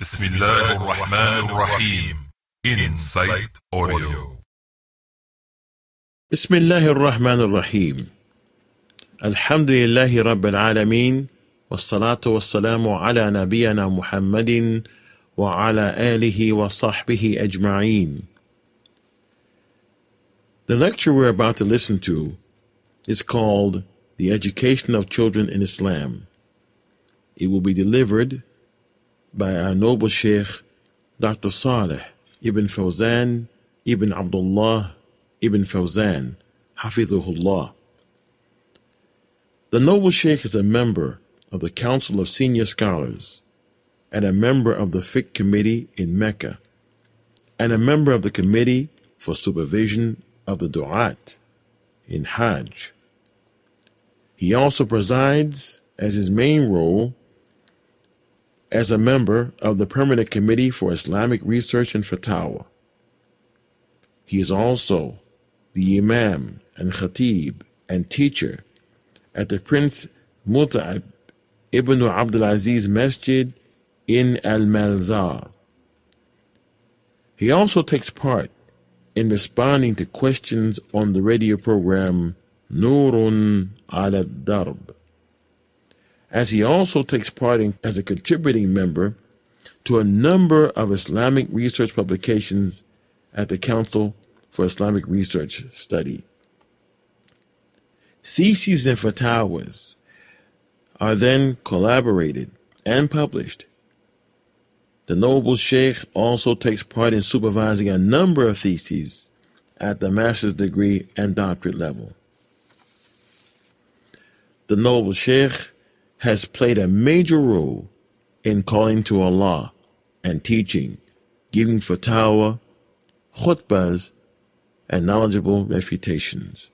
بسم الله الرحمن الرحيم Insight Audio بسم الله الرحمن الرحيم الحمد لله رب العالمين والصلاة والسلام على نبينا محمد وعلى آله وصحبه أجمعين The lecture we're about to listen to is called The Education of Children in Islam. It will be delivered by our noble Sheikh Dr. Saleh Ibn Fawzan Ibn Abdullah Ibn Fawzan, Hafidhullah. The noble Sheikh is a member of the Council of Senior Scholars and a member of the Fiqh Committee in Mecca and a member of the Committee for Supervision of the Du'at in Hajj. He also presides as his main role as a member of the Permanent Committee for Islamic Research and Fatawa. He is also the Imam and Khatib and teacher at the Prince Mut'ab ibn Abdulaziz Masjid in Al Malzar. He also takes part in responding to questions on the radio program Nurun al Darb as he also takes part in, as a contributing member to a number of Islamic research publications at the Council for Islamic Research Study. Theses and fatwas are then collaborated and published. The Noble Sheikh also takes part in supervising a number of theses at the master's degree and doctorate level. The Noble Sheikh has played a major role in calling to Allah and teaching, giving fatwa, khutbahs, and knowledgeable refutations.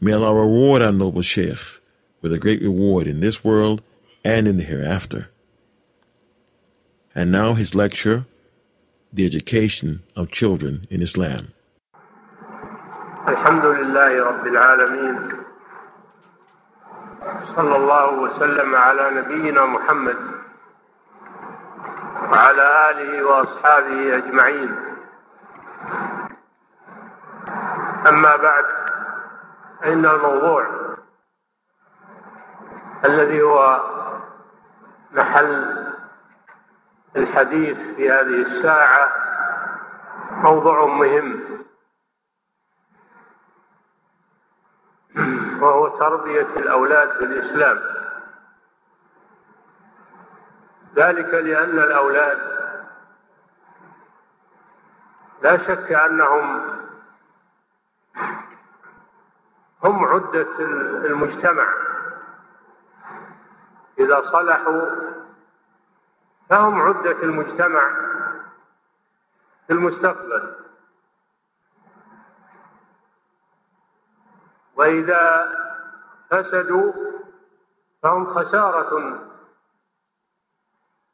May Allah reward our noble Sheikh with a great reward in this world and in the hereafter. And now his lecture, The Education of Children in Islam. الحمد لله رب العالمين صلى الله وسلم على نبينا محمد وعلى آله وأصحابه أجمعين. أما بعد فإن الموضوع الذي هو محل الحديث في هذه الساعة موضوع مهم. وهو تربية الأولاد في الإسلام ذلك لأن الأولاد لا شك أنهم هم عدة المجتمع. إذا صلحوا فهم عدة المجتمع في المستقبل. وإذا فسدوا فهم خسارة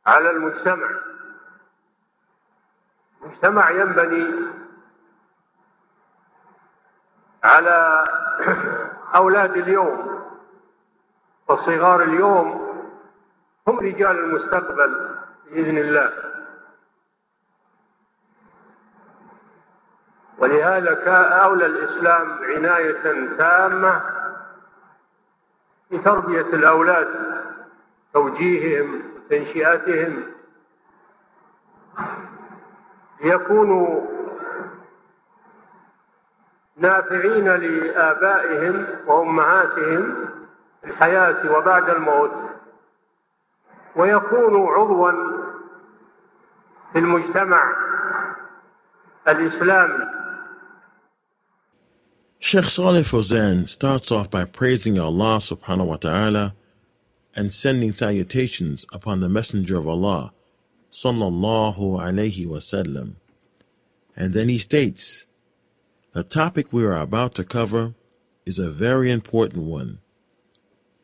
على المجتمع. المجتمع ينبني على أولاد اليوم وصغار اليوم هم رجال المستقبل بإذن الله. ولهذا أولى الإسلام عناية تامة بتربية الأولاد توجيههم وتنشئتهم ليكونوا نافعين لآبائهم وأمهاتهم في الحياة وبعد الموت. ويكونوا عضوا في المجتمع الإسلامي. Sheikh Saleh Fawzan starts off by praising Allah subhanahu wa ta'ala and sending salutations upon the Messenger of Allah sallallahu alayhi wasallam. And then he states, the topic we are about to cover is a very important one.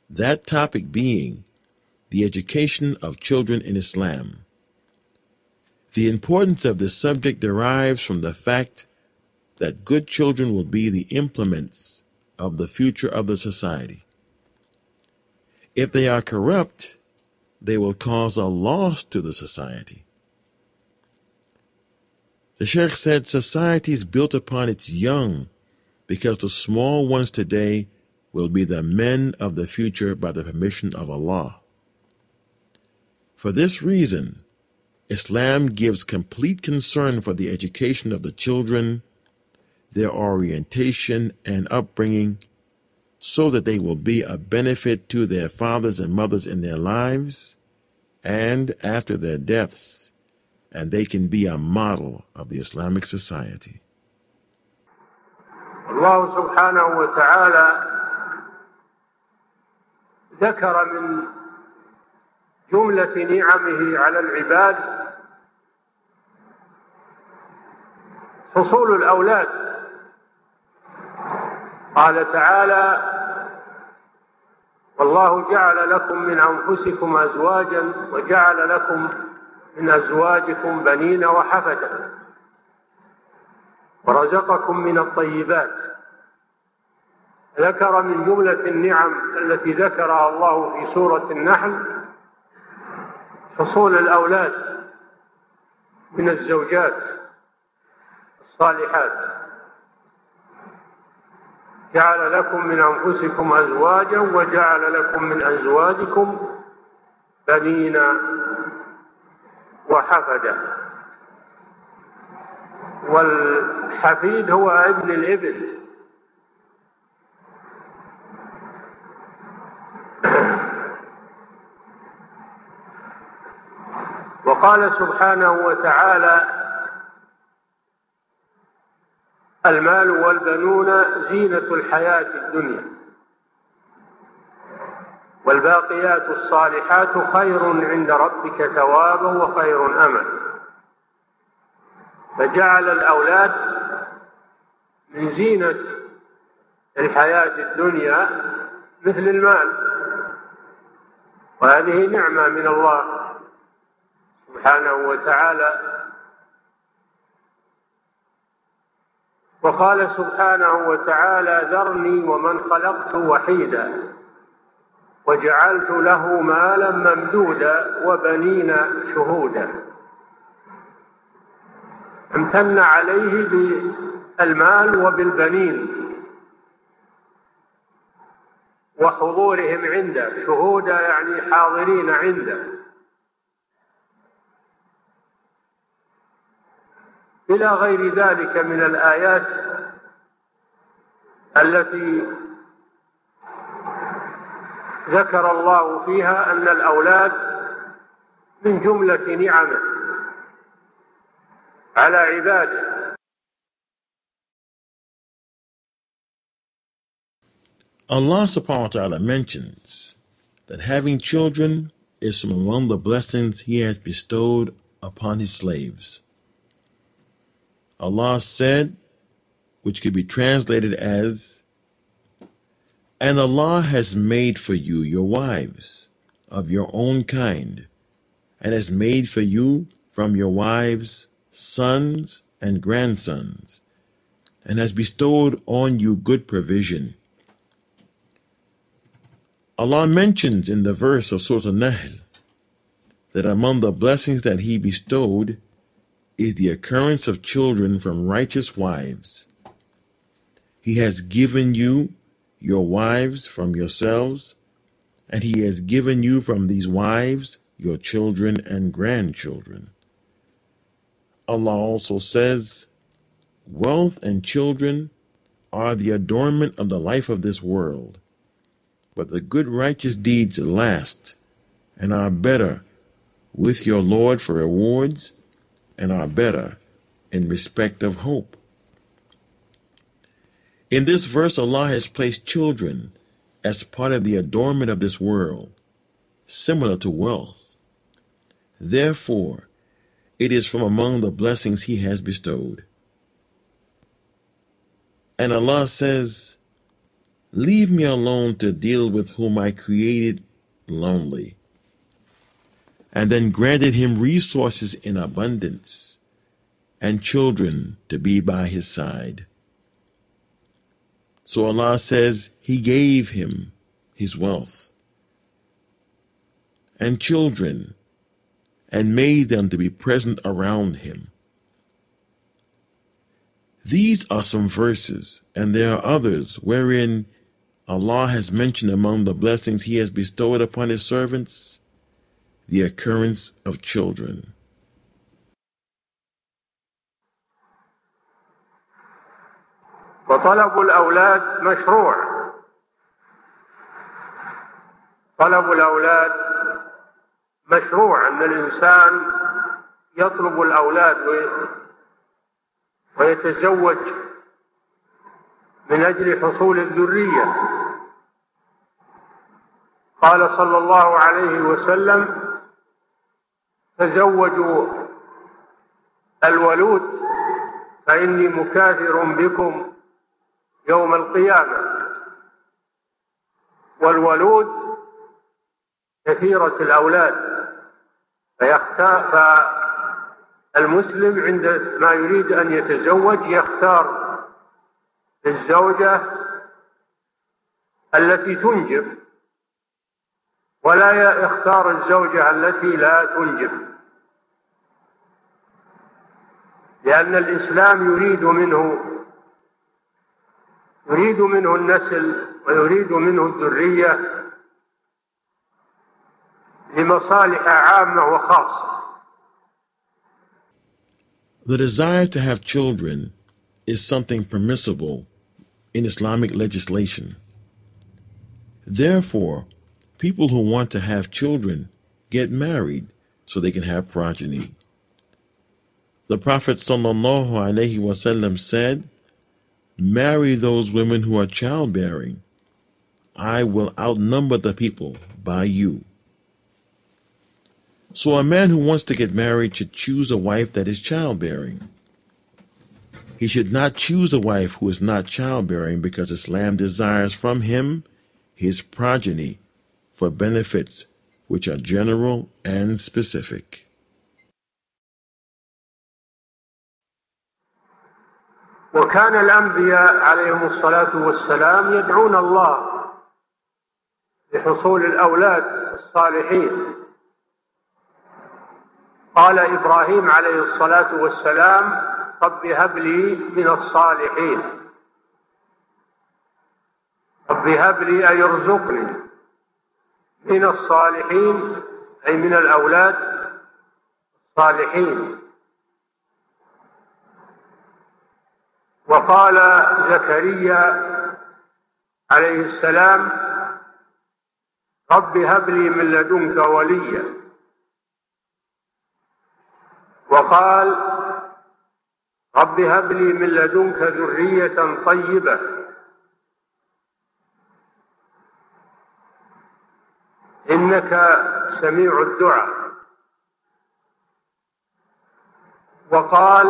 That topic being the education of children in Islam. The importance of this subject derives from the fact that good children will be the implements of the future of the society. If they are corrupt, they will cause a loss to the society. The Sheikh said society is built upon its young because the small ones today will be the men of the future by the permission of Allah. For this reason, Islam gives complete concern for the education of the children, their orientation and upbringing, so that they will be a benefit to their fathers and mothers in their lives and after their deaths, and they can be a model of the Islamic society. الله سبحانه وتعالى ذكر من جملة نعمه على العباد حصول الأولاد قال تعالى والله جعل لكم من أنفسكم أزواجا وجعل لكم من أزواجكم بنين وحفدا ورزقكم من الطيبات. ذكر من جملة النعم التي ذكرها الله في سورة النحل حصول الأولاد من الزوجات الصالحات. جعل لكم من أنفسكم أزواجا وجعل لكم من أزواجكم بنين وحفدا والحفيد هو ابن الابن وقال سبحانه وتعالى المال والبنون زينة الحياة الدنيا. والباقيات الصالحات خير عند ربك ثوابا وخير أمل فجعل الأولاد من زينة الحياة الدنيا مثل المال. وهذه نعمة من الله سبحانه وتعالى وقال سبحانه وتعالى ذرني ومن خلقت وحيدا وجعلت له مالا ممدودا وبنين شهودا. امتن عليه بالمال وبالبنين وحضورهم عنده. شهودا يعني حاضرين عنده. إلى غير ذلك من الآيات التي ذكر الله فيها أن الأولاد من جملة نعمه على عباده Allah subhanahu wa ta'ala mentions that having children is from among the blessings He has bestowed upon His slaves. Allah said, which could be translated as, And Allah has made for you your wives of your own kind, and has made for you from your wives sons and grandsons, and has bestowed on you good provision. Allah mentions in the verse of Surah An-Nahl that among the blessings that He bestowed is the occurrence of children from righteous wives. He has given you your wives from yourselves, and He has given you from these wives your children and grandchildren. Allah also says, Wealth and children are the adornment of the life of this world, but the good righteous deeds last and are better with your Lord for rewards and are better in respect of hope. In this verse, Allah has placed children as part of the adornment of this world, similar to wealth. Therefore, it is from among the blessings He has bestowed. And Allah says, Leave me alone to deal with whom I created lonely and then granted him resources in abundance and children to be by his side. So Allah says He gave him his wealth and children and made them to be present around him. These are some verses, and there are others wherein Allah has mentioned among the blessings He has bestowed upon His servants the occurrence of children. وطلب الأولاد مشروع طلب الأولاد مشروع أن الإنسان يطلب الأولاد ويتزوج من أجل حصول الذرية قال صلى الله عليه وسلم تزوجوا الولود فإني مكاثر بكم يوم القيامة. والولود كثيرة الأولاد فيختار فالمسلم عند ما يريد أن يتزوج يختار الزوجة التي تنجب ولا يختار الزوجة التي لا تنجب. لأن الإسلام يريد منه يريد منه النسل ويريد منه الذرية لمصالح عامة وخاصة The desire to have children is something permissible in Islamic legislation. Therefore, people who want to have children get married so they can have progeny. The Prophet ﷺ said, Marry those women who are childbearing. I will outnumber the people by you. So a man who wants to get married should choose a wife that is childbearing. He should not choose a wife who is not childbearing because Islam desires from him his progeny for benefits which are general and specific. وكان الأنبياء عليهم الصلاة والسلام يدعون الله لحصول الأولاد الصالحين. قال إبراهيم عليه الصلاة والسلام رب هب لي من الصالحين. رب هب لي أي ارزقني من الصالحين أي من الأولاد الصالحين. وقال زكريا عليه السلام رب هب لي من لدنك وليا. وقال رب هب لي من لدنك ذرية طيبة. إنك سميع الدعاء. وقال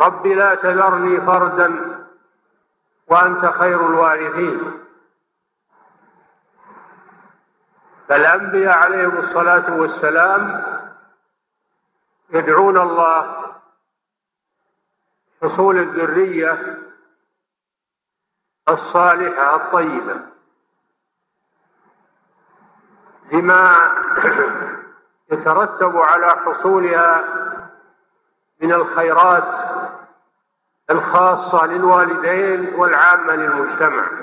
رب لا تذرني فردا وأنت خير الوارثين. فالأنبياء عليهم الصلاة والسلام يدعون الله حصول الذرية الصالحة الطيبة. لما يترتب على حصولها من الخيرات الخاصة للوالدين والعامة للمجتمع.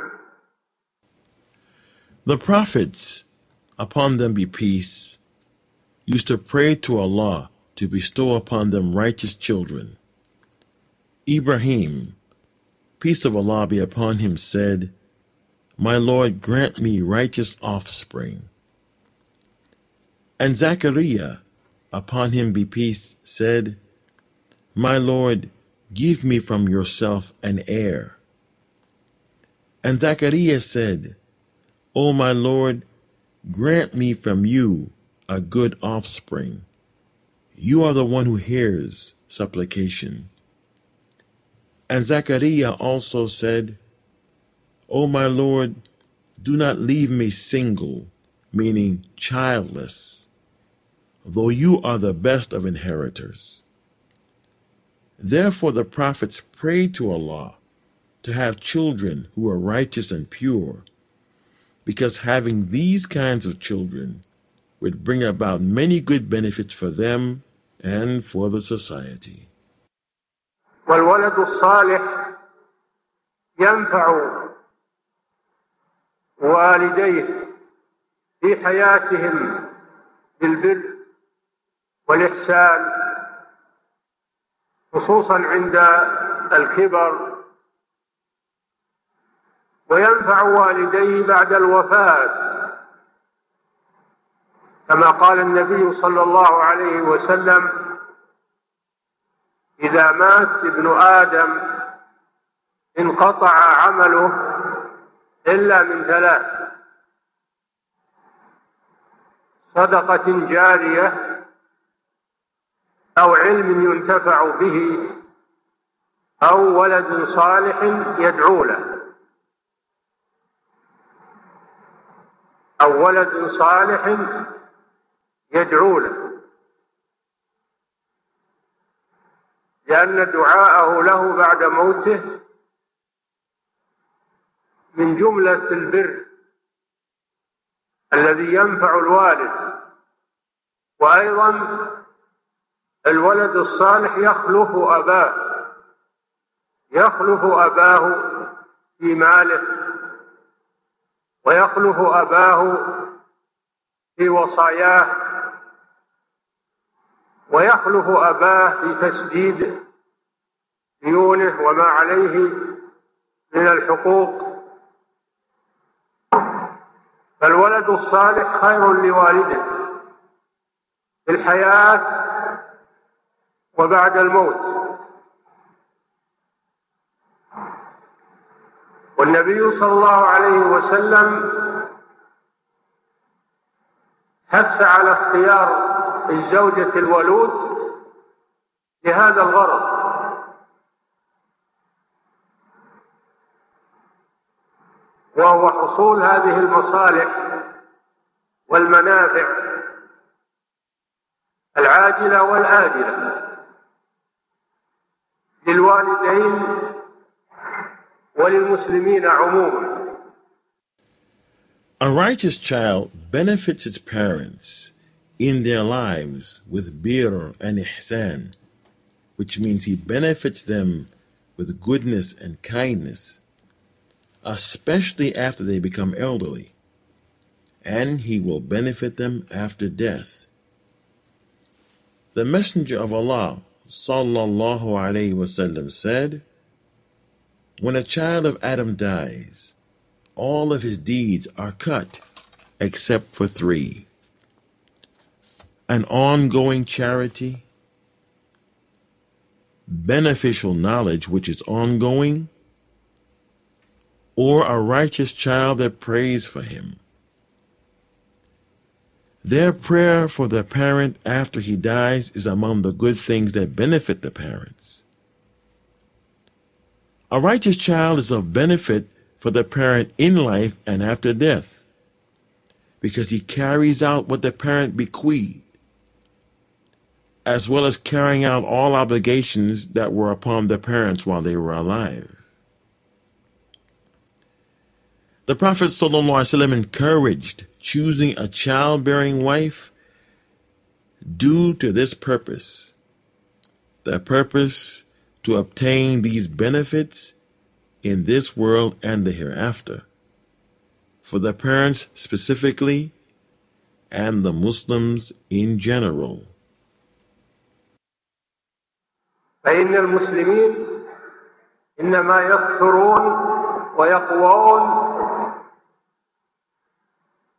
The prophets, upon them be peace, used to pray to Allah to bestow upon them righteous children. Ibrahim, peace of Allah be upon him, said, My Lord, grant me righteous offspring. And Zachariah, upon him be peace, said, My Lord, give me from yourself an heir. And Zachariah said, O my Lord, grant me from you a good offspring. You are the one who hears supplication. And Zechariah also said, O my Lord, do not leave me single, meaning childless, though you are the best of inheritors. Therefore the prophets prayed to Allah to have children who are righteous and pure, because having these kinds of children would bring about many good benefits for them and for the society. والولد الصالح ينفع والديه في حياتهم بالبر والإحسان خصوصا عند الكبر. وينفع والديه بعد الوفاة. كما قال النبي صلى الله عليه وسلم إذا مات ابن آدم انقطع عمله إلا من ثلاث. صدقة جارية أو علم ينتفع به أو ولد صالح يدعو له. أو ولد صالح يدعو له. لأن دعاءه له بعد موته من جملة البر الذي ينفع الوالد وأيضا الولد الصالح يخلف أباه يخلف أباه في ماله ويخلف أباه في وصاياه ويخلف أباه في تسديد ديونه وما عليه من الحقوق. فالولد الصالح خير لوالده في الحياة وبعد الموت. والنبي صلى الله عليه وسلم حث على اختيار الزوجة الولود لهذا الغرض. وهو حصول هذه المصالح والمنافع العاجلة والآجلة. للوالدين وللمسلمين عموما A righteous child benefits its parents in their lives with bir and ihsan, which means he benefits them with goodness and kindness, especially after they become elderly, and he will benefit them after death. The Messenger of Allah sallallahu alaihi wasallam said, When a child of Adam dies, all of his deeds are cut except for three an ongoing charity, beneficial knowledge which is ongoing, or a righteous child that prays for him. Their prayer for the parent after he dies is among the good things that benefit the parents. A righteous child is of benefit for the parent in life and after death because he carries out what the parent bequeathed, as well as carrying out all obligations that were upon the parents while they were alive. The Prophet encouraged choosing a childbearing wife due to this purpose the purpose to obtain these benefits in this world and the hereafter, for the parents specifically and the Muslims in general. فإن المسلمين إنما يكثرون ويقوون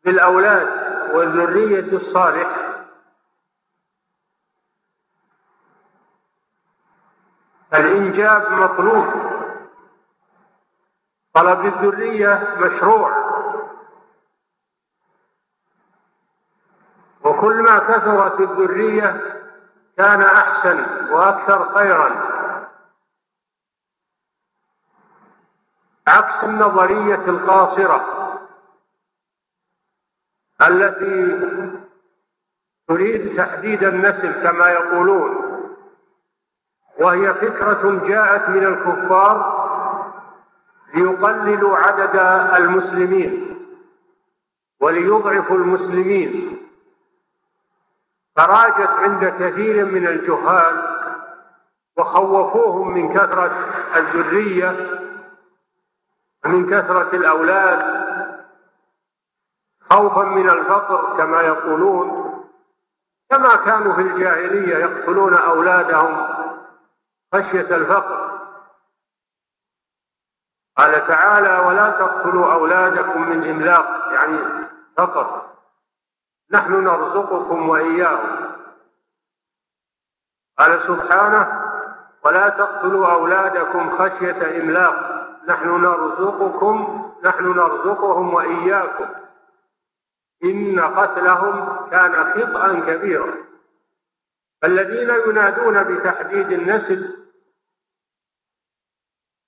بالأولاد والذرية الصالح. الإنجاب مطلوب. طلب الذرية مشروع. وكل ما كثرت الذرية كان أحسن وأكثر خيرا. عكس النظرية القاصرة. التي تريد تحديد النسل كما يقولون وهي فكرة جاءت من الكفار ليقللوا عدد المسلمين وليضعفوا وخوفوهم من كثرة الذرية ومن كثرة الأولاد خوفا من الفقر كما يقولون كما كانوا في الجاهلية يقتلون أولادهم خشية الفقر. قال تعالى ولا تقتلوا أولادكم من إملاق يعني فقر. نحن نرزقكم وإياهم قال سبحانه ولا تقتلوا أولادكم خشية إملاق. نحن نرزقكم نحن نرزقهم وإياكم إن قتلهم كان خطأ كبيرا. فالذين ينادون بتحديد النسل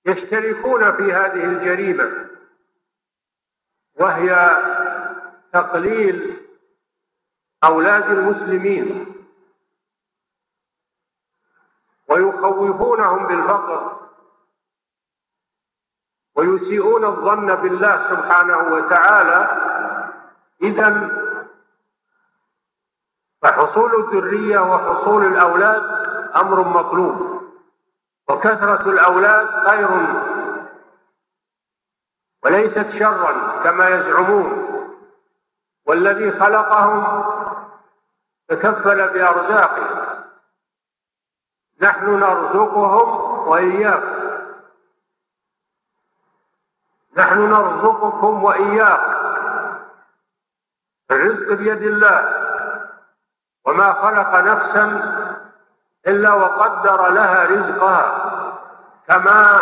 يشتركون في هذه الجريمة وهي تقليل أولاد المسلمين ويخوفونهم بالفقر ويسيئون الظن بالله سبحانه وتعالى إذا فحصول الذرية وحصول الأولاد أمر مطلوب وكثرة الأولاد خير. وليست شرا كما يزعمون. والذي خلقهم تكفل بأرزاقهم نحن نرزقهم وإياكم نحن نرزقكم وإياكم الرزق بيد الله. وما خلق نفسا إلا وقدر لها رزقها كما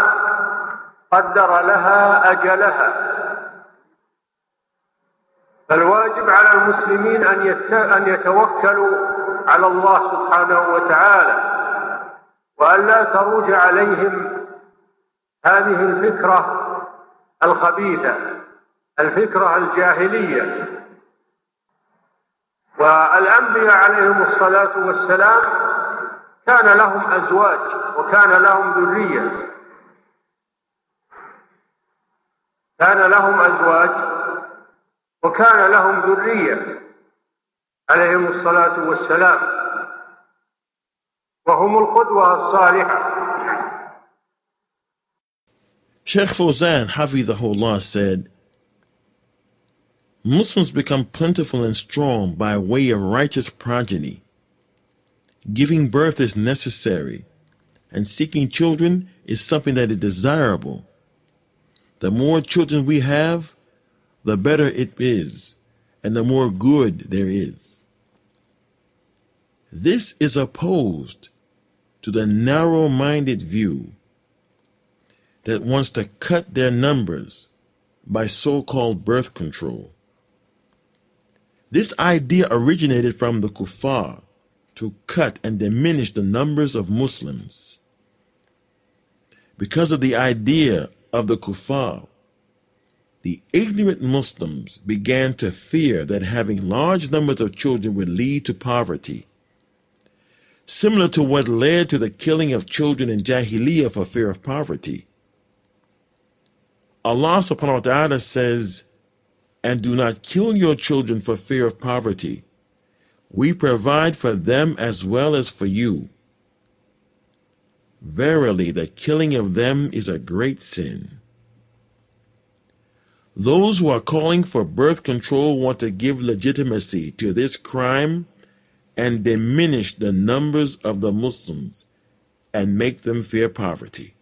قدر لها أجلها. فالواجب على المسلمين أن أن يتوكلوا على الله سبحانه وتعالى وأن لا تروج عليهم هذه الفكرة الخبيثة الفكرة الجاهلية. والأنبياء عليهم الصلاة والسلام كان لهم أزواج وكان لهم ذرية. كان لهم أزواج وكان لهم ذرية عليهم الصلاة والسلام. وهم القدوة الصالحة. Sheikh Fawzan Hafizahullah said, Muslims become plentiful and strong by way of righteous progeny. Giving birth is necessary, and seeking children is something that is desirable. The more children we have, the better it is, and the more good there is. This is opposed to the narrow minded view that wants to cut their numbers by so called birth control. This idea originated from the kuffar to cut and diminish the numbers of Muslims. Because of the idea of the kuffar, the ignorant Muslims began to fear that having large numbers of children would lead to poverty, similar to what led to the killing of children in Jahiliyyah for fear of poverty. Allah subhanahu wa ta'ala says, and do not kill your children for fear of poverty. We provide for them as well as for you. Verily, the killing of them is a great sin. Those who are calling for birth control want to give legitimacy to this crime and diminish the numbers of the Muslims and make them fear poverty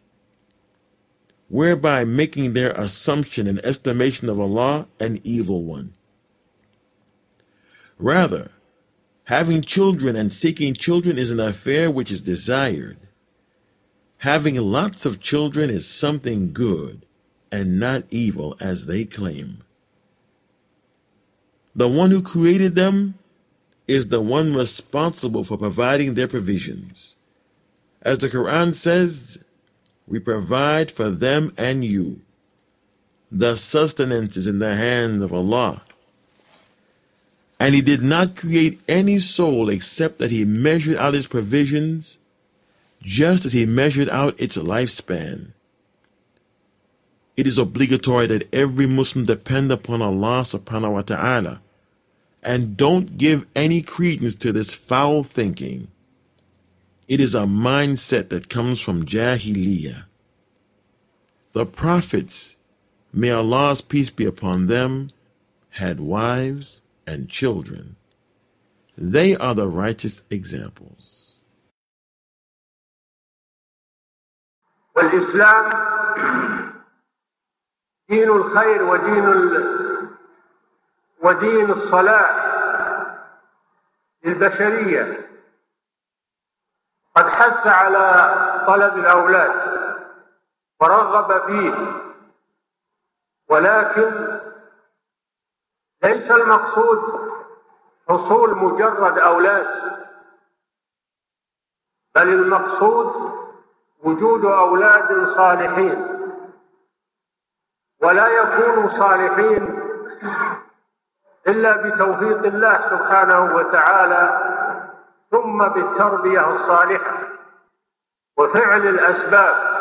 whereby making their assumption and estimation of Allah an evil one. Rather, having children and seeking children is an affair which is desired. Having lots of children is something good and not evil as they claim. The one who created them is the one responsible for providing their provisions. As the Quran says, we provide for them and you. The sustenance is in the hand of Allah. And He did not create any soul except that He measured out its provisions just as He measured out its lifespan. It is obligatory that every Muslim depend upon Allah subhanahu wa ta'ala and don't give any credence to this foul thinking. It is a mindset that comes from Jahiliyyah. The prophets, may Allah's peace be upon them, had wives and children. They are the righteous examples. والإسلام دين الخير ودين ال... ودين الصلاح للبشرية قد حث على طلب الأولاد ورغب فيه ولكن ليس المقصود حصول مجرد أولاد بل المقصود وجود أولاد صالحين. ولا يكونوا صالحين إلا بتوفيق الله سبحانه وتعالى ثم بالتربية الصالحة وفعل الأسباب.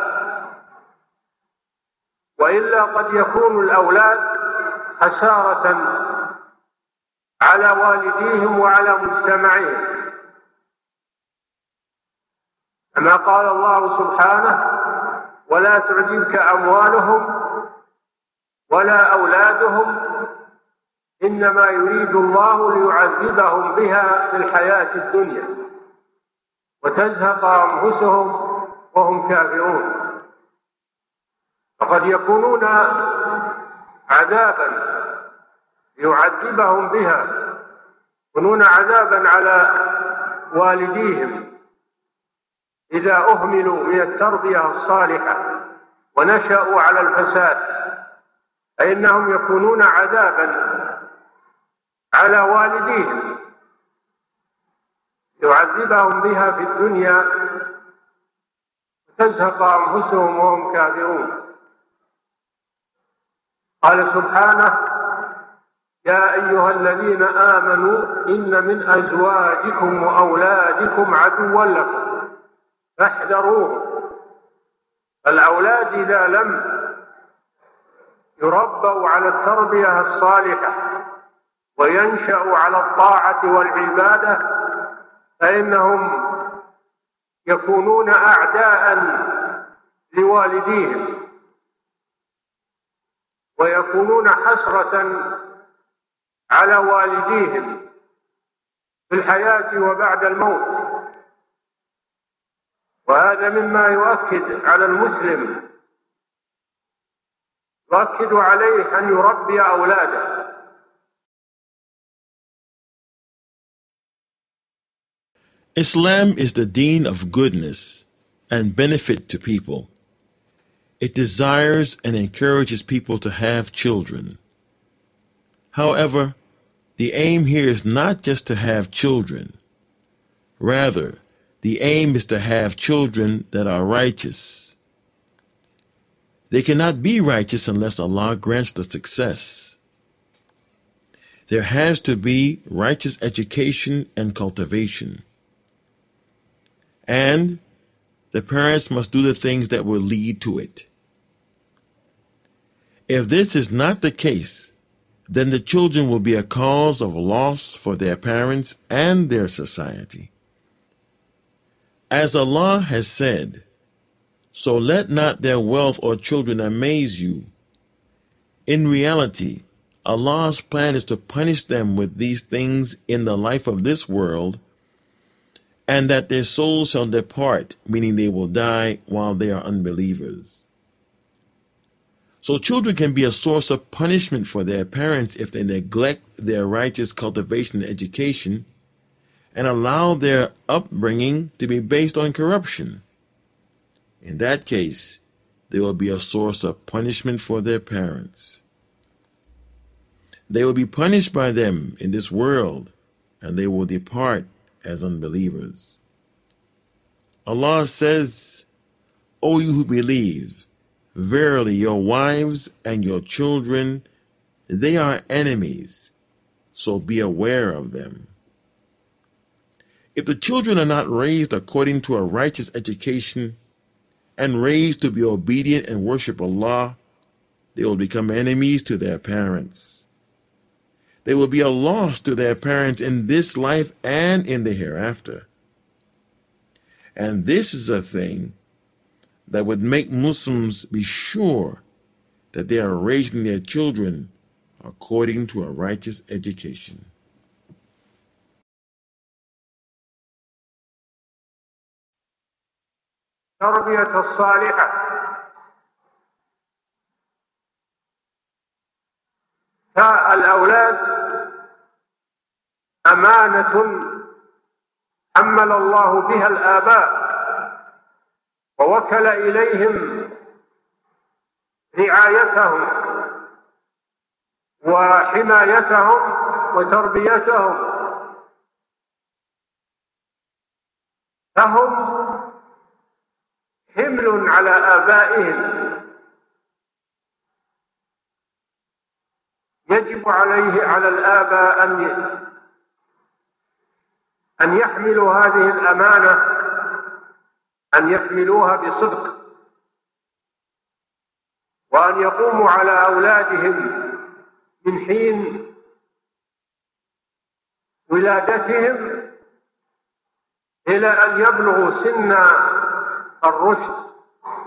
وإلا قد يكون الأولاد خسارة على والديهم وعلى مجتمعهم. كما قال الله سبحانه ولا تعجبك أموالهم ولا أولادهم إنما يريد الله ليعذبهم بها في الحياة الدنيا. وتزهق أنفسهم وهم كافرون. فقد يكونون عذابا يعذبهم بها. يكونون عذابا على والديهم. إذا أهملوا من التربية الصالحة ونشأوا على الفساد فإنهم يكونون عذابا على والديهم. يعذبهم بها في الدنيا تزهق أنفسهم وهم كافرون. قال سبحانه يا أيها الذين آمنوا إن من أزواجكم وأولادكم عدوا لكم. فاحذروه. الأولاد إذا لم يربوا على التربية الصالحة وينشأ على الطاعة والعبادة فإنهم يكونون أعداء لوالديهم ويكونون حسرة على والديهم في الحياة وبعد الموت. وهذا مما يؤكد على المسلم يؤكد عليه أن يربي أولاده. Islam is the deen of goodness and benefit to people. It desires and encourages people to have children. However, the aim here is not just to have children. Rather, the aim is to have children that are righteous. They cannot be righteous unless Allah grants the success. There has to be righteous education and cultivation. And the parents must do the things that will lead to it. If this is not the case, then the children will be a cause of loss for their parents and their society. As Allah has said, so let not their wealth or children amaze you. In reality, Allah's plan is to punish them with these things in the life of this world and that their souls shall depart, meaning they will die while they are unbelievers. So children can be a source of punishment for their parents if they neglect their righteous cultivation and education and allow their upbringing to be based on corruption. In that case, they will be a source of punishment for their parents. They will be punished by them in this world, and they will depart as unbelievers. Allah says, O you who believe, verily your wives and your children, they are enemies, so be aware of them. If the children are not raised according to a righteous education and raised to be obedient and worship Allah, they will become enemies to their parents. They will be a loss to their parents in this life and in the hereafter. And this is a thing that would make Muslims be sure that they are raising their children according to a righteous education. التربية الصالحة فالأولاد أمانة حمل الله بها الآباء ووكل إليهم رعايتهم وحمايتهم وتربيتهم فهم حمل على آبائهم يجب عليه على الآباء أن أن يحملوا هذه الأمانة أن يحملوها بصدق وأن يقوموا على أولادهم من حين ولادتهم إلى أن يبلغوا سن الرشد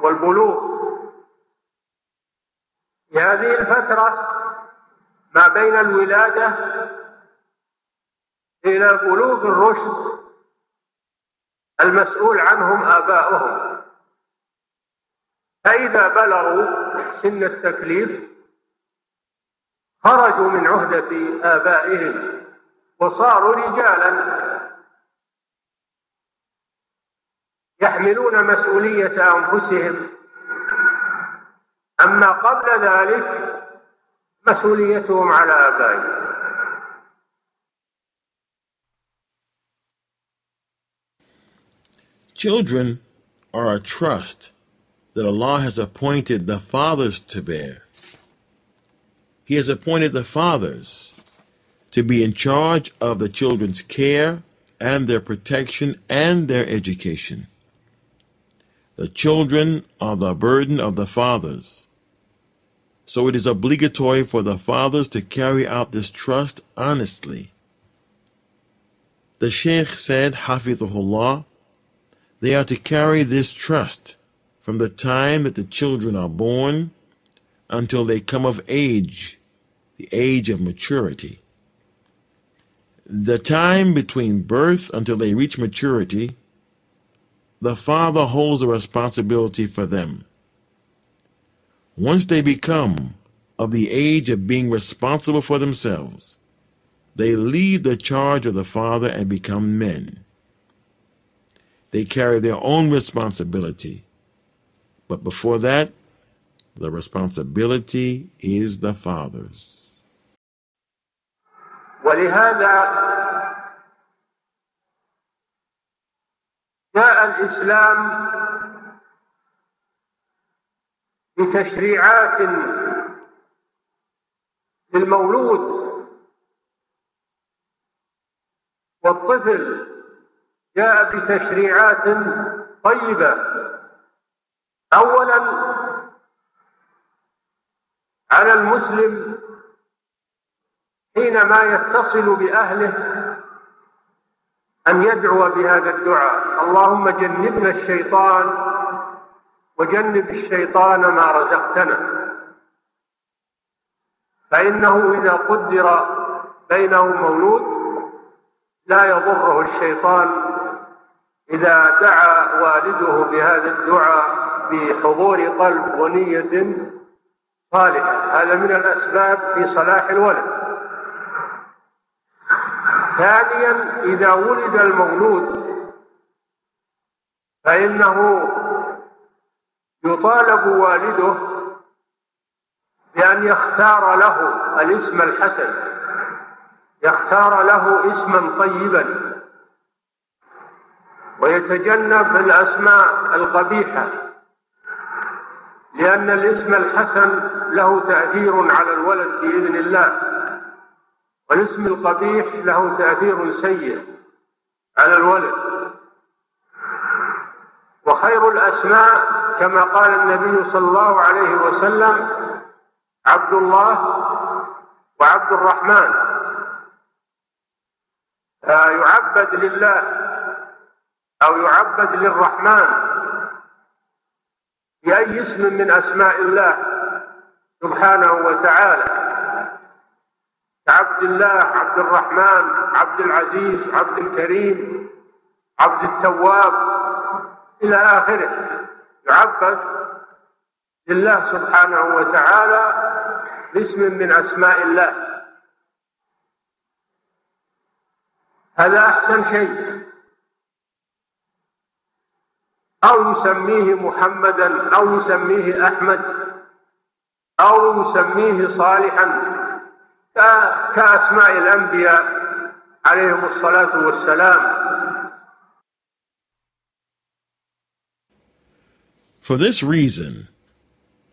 والبلوغ. في هذه الفترة ما بين الولادة إلى بلوغ الرشد المسؤول عنهم آباؤهم. فإذا بلغوا سن التكليف خرجوا من عهدة آبائهم وصاروا رجالا. يحملون مسؤولية أنفسهم. أما قبل ذلك مسؤوليتهم على آبائهم Children are a trust that Allah has appointed the fathers to bear. He has appointed the fathers to be in charge of the children's care and their protection and their education. The children are the burden of the fathers. so it is obligatory for the fathers to carry out this trust honestly. The Sheikh said, Hafizahullah, they are to carry this trust from the time that the children are born until they come of age, the age of maturity. The time between birth until they reach maturity, the father holds a responsibility for them. Once they become of the age of being responsible for themselves, they leave the charge of the father and become men. They carry their own responsibility. But before that, the responsibility is the father's. ولهذا جاء الإسلام بتشريعات للمولود والطفل جاء بتشريعات طيبة. أولا على المسلم حينما يتصل بأهله أن يدعو بهذا الدعاء. اللهم جنبنا الشيطان وجنب الشيطان ما رزقتنا. فإنه إذا قدر بينه مولود لا يضره الشيطان إذا دعا والده بهذا الدعاء بحضور قلب ونية صالحة. هذا من الأسباب في صلاح الولد. ثانيا إذا ولد المولود فإنه يطالب والده بأن يختار له الاسم الحسن يختار له اسما طيبا ويتجنب الأسماء القبيحة لأن الاسم الحسن له تأثير على الولد بإذن الله والاسم القبيح له تأثير سيء على الولد. وخير الأسماء كما قال النبي صلى الله عليه وسلم عبد الله وعبد الرحمن يعبد لله أو يعبد للرحمن بأي اسم من أسماء الله سبحانه وتعالى. كعبد الله عبد الرحمن عبد العزيز عبد الكريم عبد التواب إلى آخره. يعبد لله سبحانه وتعالى باسم من أسماء الله. هذا أحسن شيء. أو يسميه محمدا أو يسميه أحمد أو يسميه صالحا كأسماء الأنبياء عليهم الصلاة والسلام. For this reason,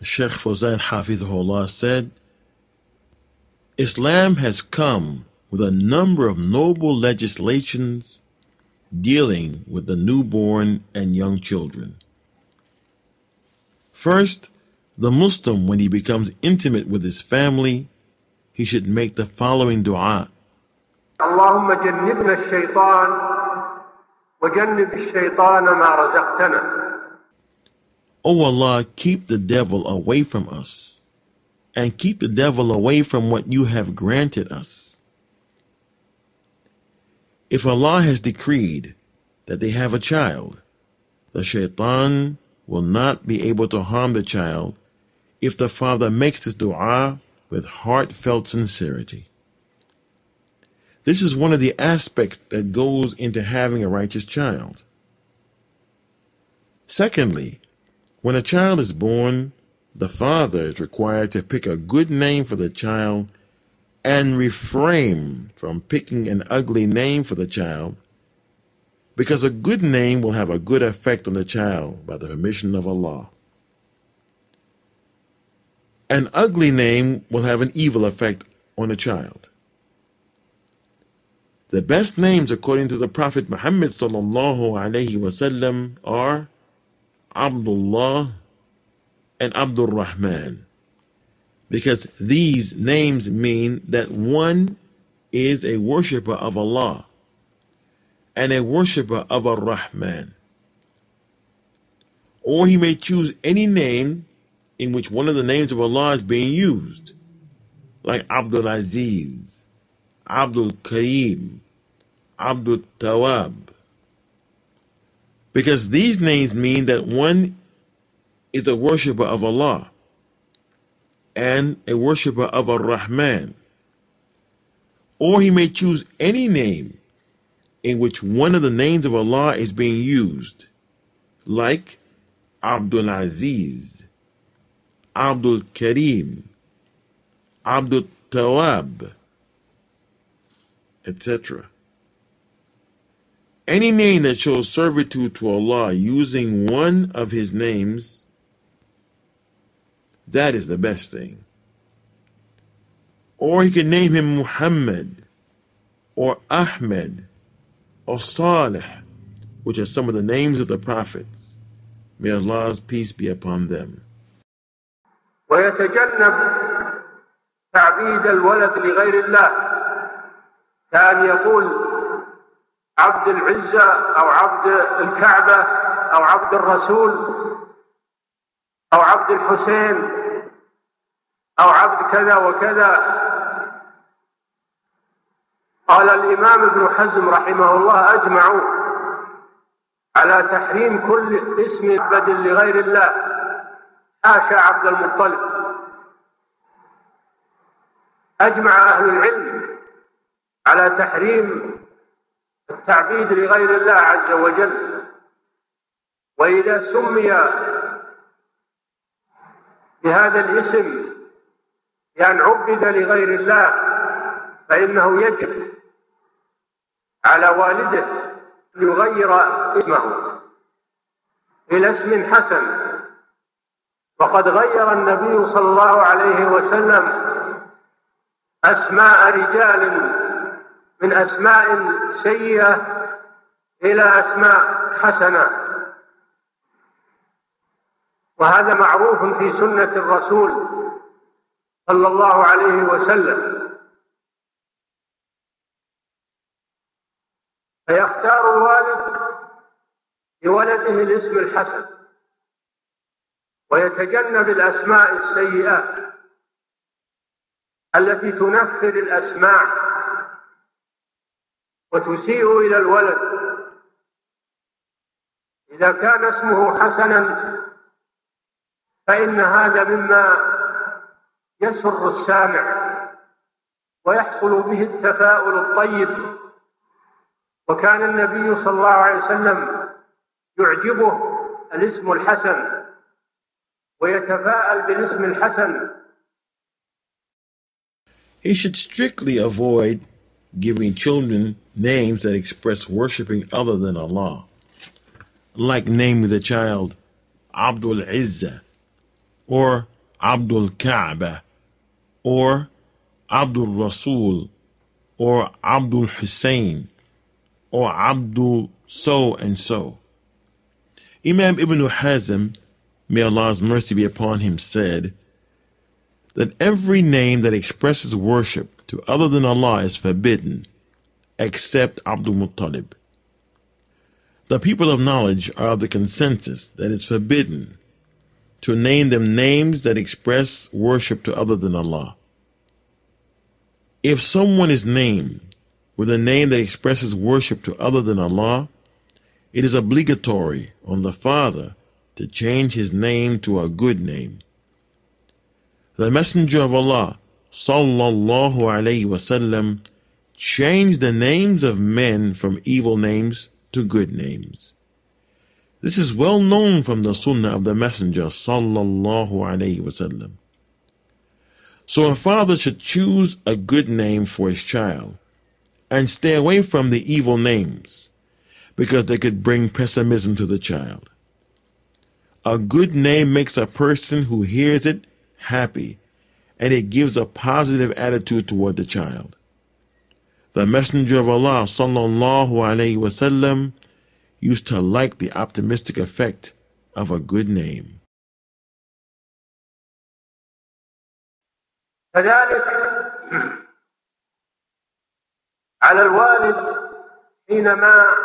Sheikh Fawzan Hafizahullah said, Islam has come with a number of noble legislations dealing with the newborn and young children. First, the Muslim, when he becomes intimate with his family, he should make the following dua. اللهم جنبنا الشيطان وجنب الشيطان ما رزقتنا O Allah, keep the devil away from us, and keep the devil away from what you have granted us. If Allah has decreed that they have a child, the shaitan will not be able to harm the child if the father makes this dua with heartfelt sincerity. This is one of the aspects that goes into having a righteous child. Secondly, when a child is born, the father is required to pick a good name for the child and refrain from picking an ugly name for the child because a good name will have a good effect on the child by the permission of Allah. An ugly name will have an evil effect on a child. The best names according to the Prophet Muhammad sallallahu alaihi wasallam are Abdullah and Abdul Rahman because these names mean that one is a worshipper of Allah and a worshipper of Ar-Rahman. Or he may choose any name in which one of the names of Allah is being used, like Abdul Aziz, Abdul Kareem, Abdul Tawab. Because these names mean that one is a worshipper of Allah and a worshipper of Ar-Rahman. Or he may choose any name in which one of the names of Allah is being used, like Abdul Aziz, Abdul Karim, Abdul Tawab, etc. Any name that shows servitude to Allah using one of His names, that is the best thing. Or he can name him Muhammad, or Ahmed, or Salih, which are some of the names of the prophets. May Allah's peace be upon them. ويتجنب تعبيد الولد لغير الله كأن يقول عبد العزة أو عبد الكعبة أو عبد الرسول أو عبد الحسين أو عبد كذا وكذا. قال الإمام ابن حزم رحمه الله أجمعوا على تحريم كل اسم عبد لغير الله. حاشا عبد المطلب. أجمع أهل العلم على تحريم التعبيد لغير الله عز وجل. وإذا سمي بهذا الاسم بأن عبد لغير الله فإنه يجب على والده أن يغير اسمه إلى اسم حسن. وقد غير النبي صلى الله عليه وسلم أسماء رجال من أسماء سيئة إلى أسماء حسنة. وهذا معروف في سنة الرسول صلى الله عليه وسلم. فيختار الوالد لولده الاسم الحسن ويتجنب الأسماء السيئات التي تنفر الأسماع وتسيء إلى الولد. إذا كان اسمه حسنا فإن هذا مما يسر السامع ويحصل به التفاؤل الطيب. وكان النبي صلى الله عليه وسلم يعجبه الاسم الحسن ويتفاءل بالاسم الحسن. He should strictly avoid giving children names that express worshiping other than Allah, like naming the child Abdul Izzah, or Abdul Kaaba, or Abdul Rasul, or Abdul Hussein, or Abdul so and so. Imam Ibn Hazm, may Allah's mercy be upon him, said that every name that expresses worship to other than Allah is forbidden, except Abdul Muttalib. The people of knowledge are of the consensus that it's forbidden to name them names that express worship to other than Allah. If someone is named with a name that expresses worship to other than Allah, it is obligatory on the father to change his name to a good name. The Messenger of Allah, sallallahu alayhi wasallam, changed the names of men from evil names to good names. This is well known from the Sunnah of the Messenger, sallallahu alayhi wasallam. So a father should choose a good name for his child and stay away from the evil names because they could bring pessimism to the child. A good name makes a person who hears it happy and it gives a positive attitude toward the child. The Messenger of Allah sallallahu alaihi wasallam used to like the optimistic effect of a good name. كذلك على الوالد حينما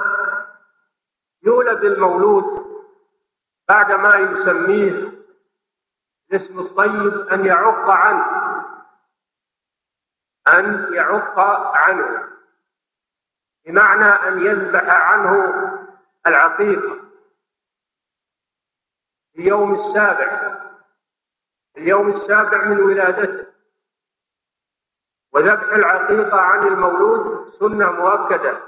يولد المولود بعدما يسميه الاسم الطيب أن يعق عنه أن يعق عنه. بمعنى أن يذبح عنه العقيقة في اليوم السابع. اليوم السابع من ولادته. وذبح العقيقة عن المولود سنة مؤكدة.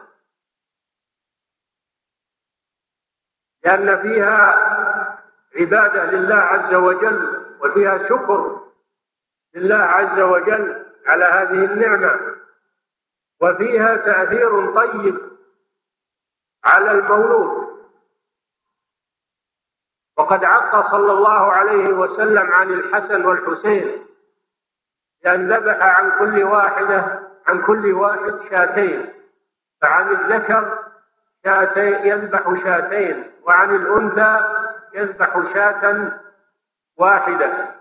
لأن فيها عبادة لله عز وجل وفيها شكر لله عز وجل. على هذه النعمة. وفيها تأثير طيب على المولود. وقد عق صلى الله عليه وسلم عن الحسن والحسين لأن ذبح عن كل واحدة عن كل واحد شاتين. فعن الذكر شاتين يذبح شاتين. وعن الأنثى يذبح شاة واحدة.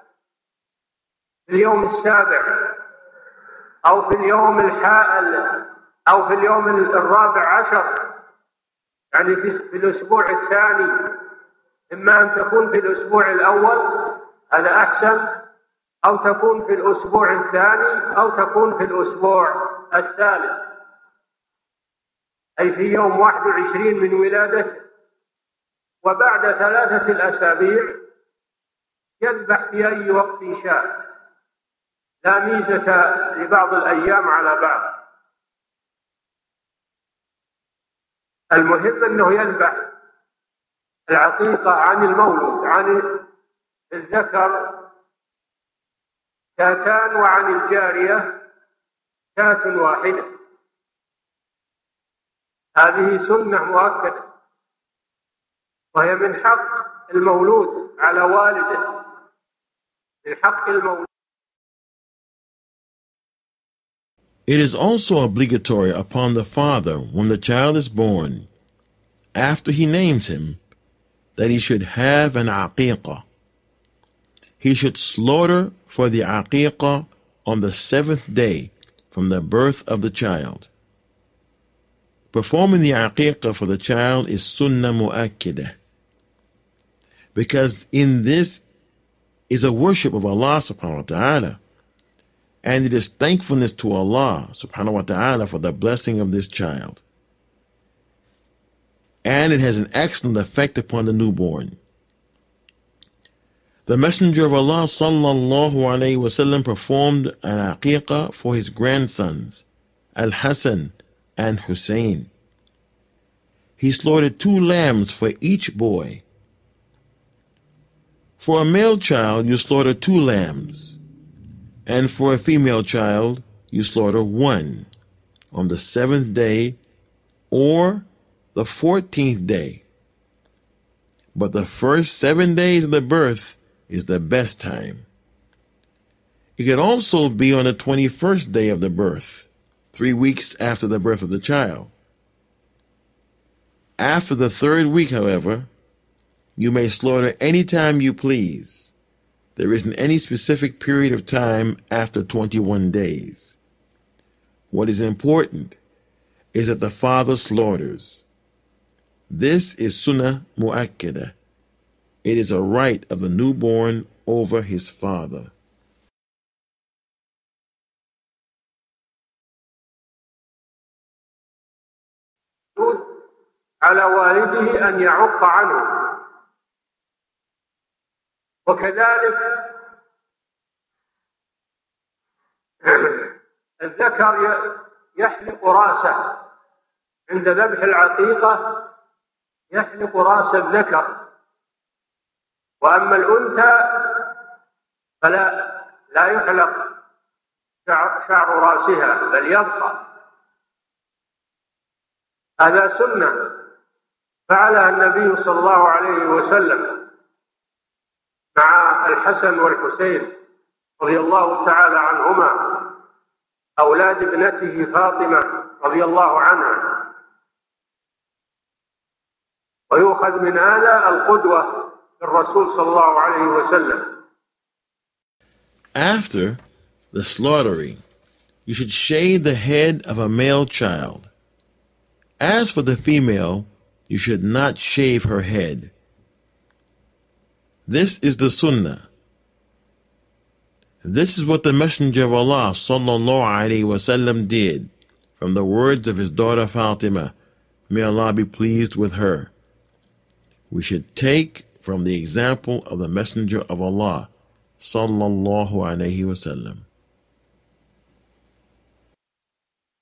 في اليوم السابع أو في اليوم الحائل أو في اليوم الرابع عشر. يعني في الأسبوع الثاني. إما أن تكون في الأسبوع الأول هذا أحسن أو تكون في الأسبوع الثاني أو تكون في الأسبوع الثالث. أي في يوم 21 من ولادته وبعد ثلاثة الأسابيع يذبح في أي وقت شاء. لا ميزة لبعض الأيام على بعض. المهم أنه يذبح العقيقة عن المولود عن الذكر شاتان وعن الجارية شاة واحدة. هذه سنة مؤكدة وهي من حق المولود على والده من حق المولود. It is also obligatory upon the father when the child is born, after he names him, that he should have an aqiqah. He should slaughter for the aqiqah on the seventh day from the birth of the child. performing the aqiqah for the child is sunnah mu'akkidah. Because in this is a worship of Allah subhanahu wa ta'ala. And it is thankfulness to Allah subhanahu wa ta'ala for the blessing of this child. And it has an excellent effect upon the newborn. The Messenger of Allah sallallahu alayhi wasallam performed an aqiqah for his grandsons, Al-Hassan and Hussein. He slaughtered two lambs for each boy. For a male child, you slaughter two lambs, and for a female child, you slaughter one on the seventh day or the fourteenth day. But the first seven days of the birth is the best time. It could also be on the 21st day of the birth, three weeks after the birth of the child. After the third week, however, you may slaughter any time you please. There isn't any specific period of time after 21 days. What is important is that the father slaughters. This is Sunnah Mu'akkada. It is a right of the newborn over his father. على والده أن يعق عنه وكذلك الذكر يحلق راسه. عند ذبح العقيقة يحلق راس الذكر. وأما الأنثى فلا لا يحلق شعر رأسها بل يبقى. هذا سنة. فعلها النبي صلى الله عليه وسلم. مع الحسن والحسين رضي الله تعالى عنهما أولاد ابنته فاطمة رضي الله عنها ويؤخذ من هذا القدوة الرسول صلى الله عليه وسلم After the slaughtering, you should shave the head of a male child. As for the female, you should not shave her head. This is the Sunnah. This is what the Messenger of Allah sallallahu alaihi wasallam did from the words of his daughter Fatima. May Allah be pleased with her. We should take from the example of the Messenger of Allah sallallahu alayhi wasallam.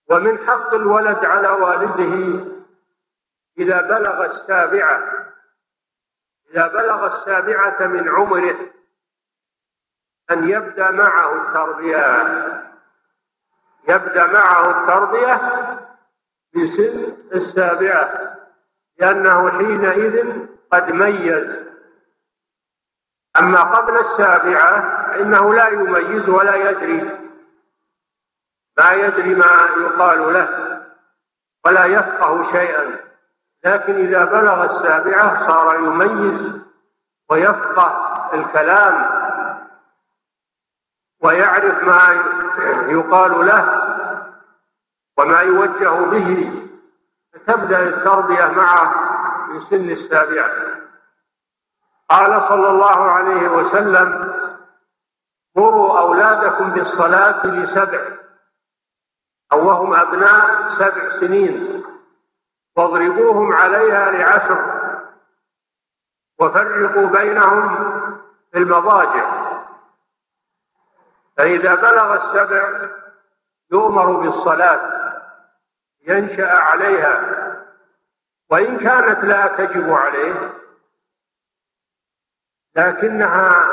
ومن حق الولد على والده إذا بلغ السابعة إذا بلغ السابعة من عمره أن يبدأ معه التربية. يبدأ معه التربية بسن السابعة لأنه حينئذ قد ميز. أما قبل السابعة فإنه لا يميز ولا يدري ما يدري ما يقال له ولا يفقه شيئا. لكن إذا بلغ السابعة صار يميز ويفقه الكلام ويعرف ما يقال له وما يوجه به فتبدأ التربية معه في سن السابعة. قال صلى الله عليه وسلم مروا أولادكم بالصلاة لسبع أو وهم أبناء سبع سنين. واضربوهم عليها لعشر وفرقوا بينهم في المضاجع. فإذا بلغ السبع يؤمر بالصلاة ينشأ عليها وإن كانت لا تجب عليه لكنها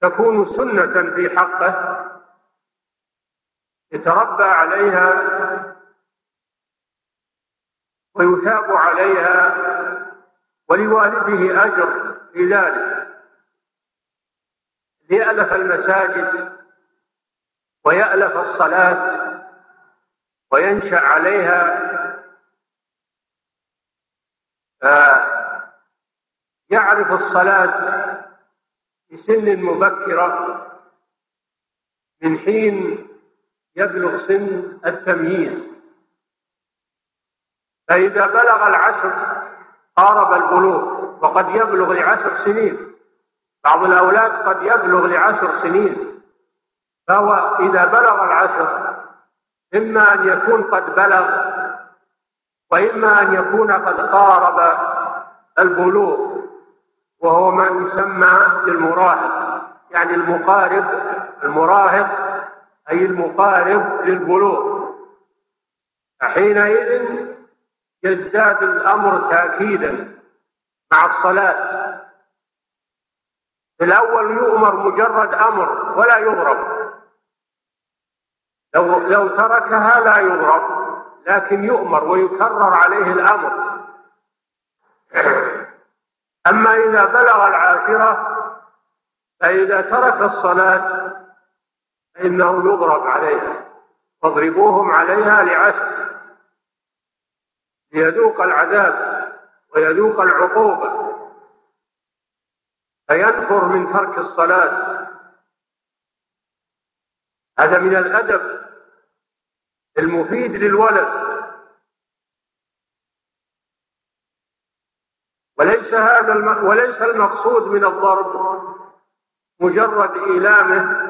تكون سنة في حقه يتربى عليها ويثاب عليها ولوالده أجر في ذلك ليألف المساجد ويألف الصلاة وينشأ عليها يعرف الصلاة في سن مبكرة من حين يبلغ سن التمييز. فإذا بلغ العشر قارب البلوغ وقد يبلغ لعشر سنين. بعض الأولاد قد يبلغ لعشر سنين. فهو إذا بلغ العشر إما أن يكون قد بلغ وإما أن يكون قد قارب البلوغ وهو ما يسمى بالمراهق. يعني المقارب المراهق أي المقارب للبلوغ. فحينئذ يزداد الأمر تأكيدا مع الصلاة. في الأول يؤمر مجرد أمر ولا يضرب لو لو تركها لا يضرب لكن يؤمر ويكرر عليه الأمر. أما إذا بلغ العاشرة فإذا ترك الصلاة فإنه يضرب عليها. فاضربوهم عليها لعشر. ليذوق العذاب ويذوق العقوبة. فينفر من ترك الصلاة. هذا من الأدب المفيد للولد. وليس هذا الم... وليس المقصود من الضرب مجرد إيلامه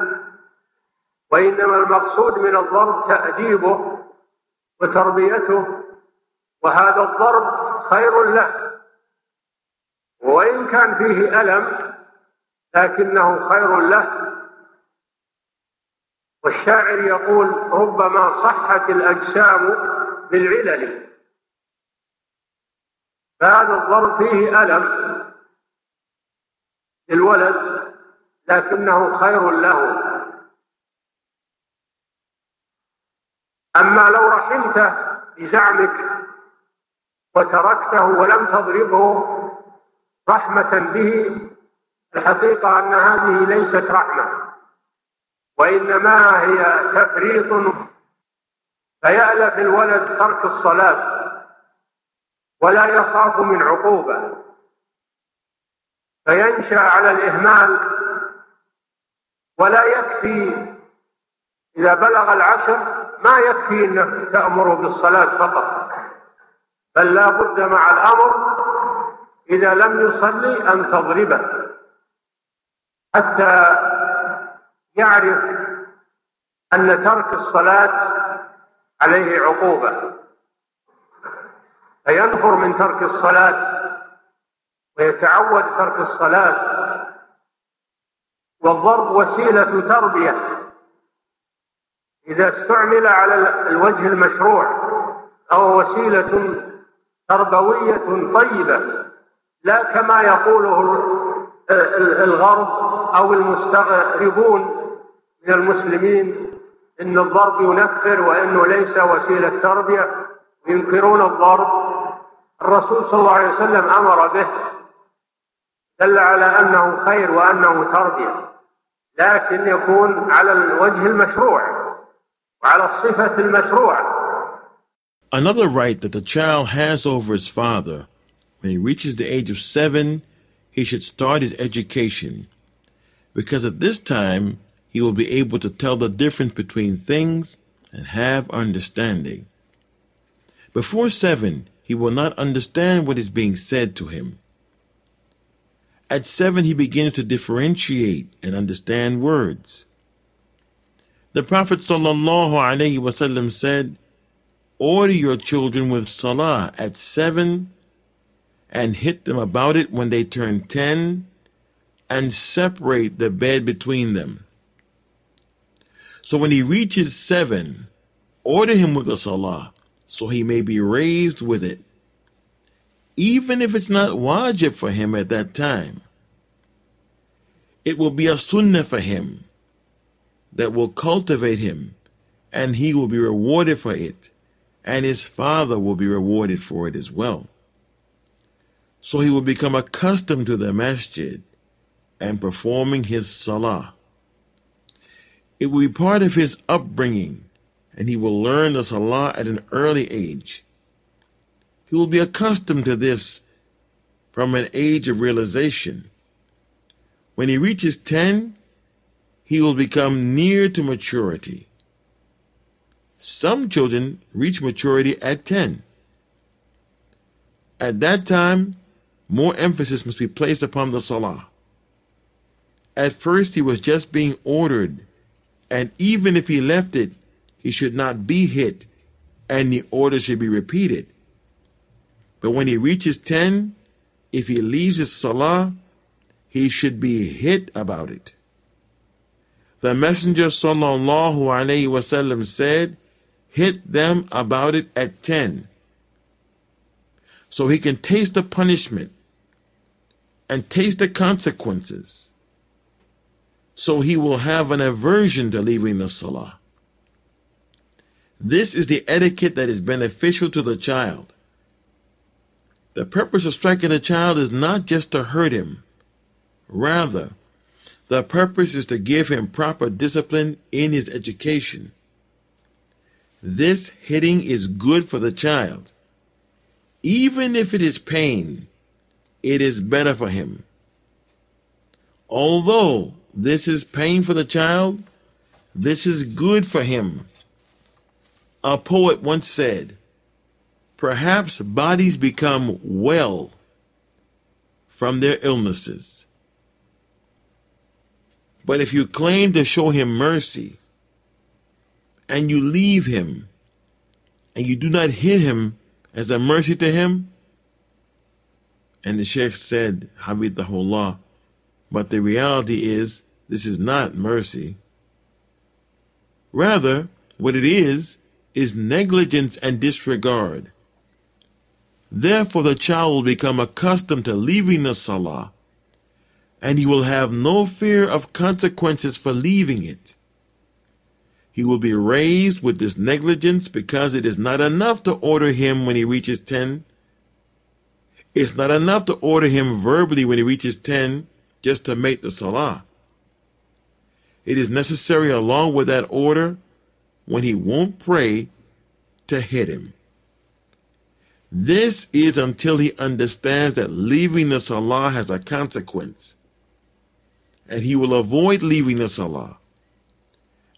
وإنما المقصود من الضرب تأديبه وتربيته وهذا الضرب خير له. وإن كان فيه ألم لكنه خير له. والشاعر يقول ربما صحت الأجسام بالعلل. فهذا الضرب فيه ألم للولد لكنه خير له. أما لو رحمته بزعمك وتركته ولم تضربه رحمة به. الحقيقة أن هذه ليست رحمة وإنما هي تفريط. فيألف الولد ترك الصلاة ولا يخاف من عقوبة. فينشأ على الإهمال ولا يكفي. إذا بلغ العشر ما يكفي أنك تأمره بالصلاة فقط. بل لا بد مع الأمر إذا لم يصلي أن تضربه. حتى يعرف أن ترك الصلاة عليه عقوبة. فينفر من ترك الصلاة ويتعود ترك الصلاة. والضرب وسيلة تربية. إذا استعمل على الوجه المشروع أو وسيلة تربوية طيبة لا كما يقوله الغرب أو المستغربون من المسلمين إن الضرب ينفر وإنه ليس وسيلة تربية ينكرون الضرب. الرسول صلى الله عليه وسلم أمر به دل على أنه خير وأنه تربية لكن يكون على الوجه المشروع وعلى الصفة المشروعة. Another right that the child has over his father, when he reaches the age of seven, he should start his education, because at this time he will be able to tell the difference between things and have understanding. Before seven, he will not understand what is being said to him. At seven, he begins to differentiate and understand words. The Prophet ﷺ said, Order your children with salah at seven and hit them about it when they turn ten and separate the bed between them. So when he reaches seven, order him with the salah so he may be raised with it even if it's not wajib for him at that time. It will be a sunnah for him that will cultivate him, and he will be rewarded for it, and his father will be rewarded for it as well. So he will become accustomed to the masjid and performing his salah. It will be part of his upbringing, and he will learn the salah at an early age he will be accustomed to this from an age of realization. When he reaches 10, he will become near to maturity. Some children reach maturity at 10, At that time, more emphasis must be placed upon the salah. At first, he was just being ordered, and even if he left it, he should not be hit, and the order should be repeated. But when he reaches 10, if he leaves his salah, he should be hit about it. The Messenger sallallahu alaihi wasallam said, hit them about it at 10. So he can taste the punishment and taste the consequences. So he will have an aversion to leaving the salah. This is the etiquette that is beneficial to the child. The purpose of striking the child is not just to hurt him. Rather, the purpose is to give him proper discipline in his education. This hitting is good for the child. Even if it is pain, it is better for him. Although this is pain for the child, this is good for him. A poet once said, Perhaps bodies become well from their illnesses. But if you claim to show him mercy and you leave him and you do not hit him as a mercy to him, and the Sheikh said, Hafizahullah, but the reality is this is not mercy. Rather, what it is, is negligence and disregard. Therefore, the child will become accustomed to leaving the salah, and he will have no fear of consequences for leaving it. He will be raised with this negligence because it is not enough to order him when he reaches 10. It's not enough to order him verbally when he reaches 10 just to make the salah. It is necessary, along with that order, when he won't pray, to hit him. This is until he understands that leaving the salah has a consequence, and he will avoid leaving the salah,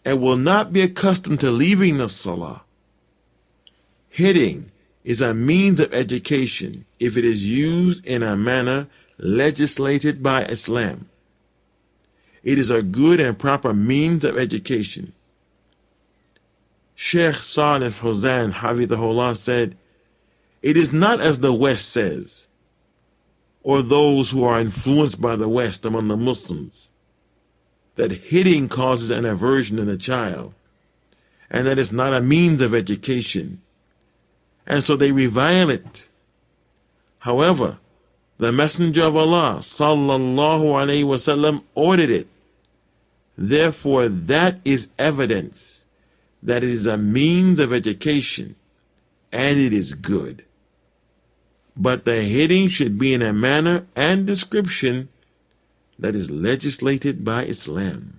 and will not be accustomed to leaving the salah. Hitting is a means of education if it is used in a manner legislated by Islam. It is a good and proper means of education. Sheikh Salih Fawzan Hafidahullah said, It is not as the West says, or those who are influenced by the West among the Muslims, that hitting causes an aversion in a child, and that it's not a means of education, and so they revile it. However, the Messenger of Allah sallallahu alaihi wasallam ordered it. Therefore, that is evidence that it is a means of education and it is good. But the hitting should be in a manner and description that is legislated by Islam.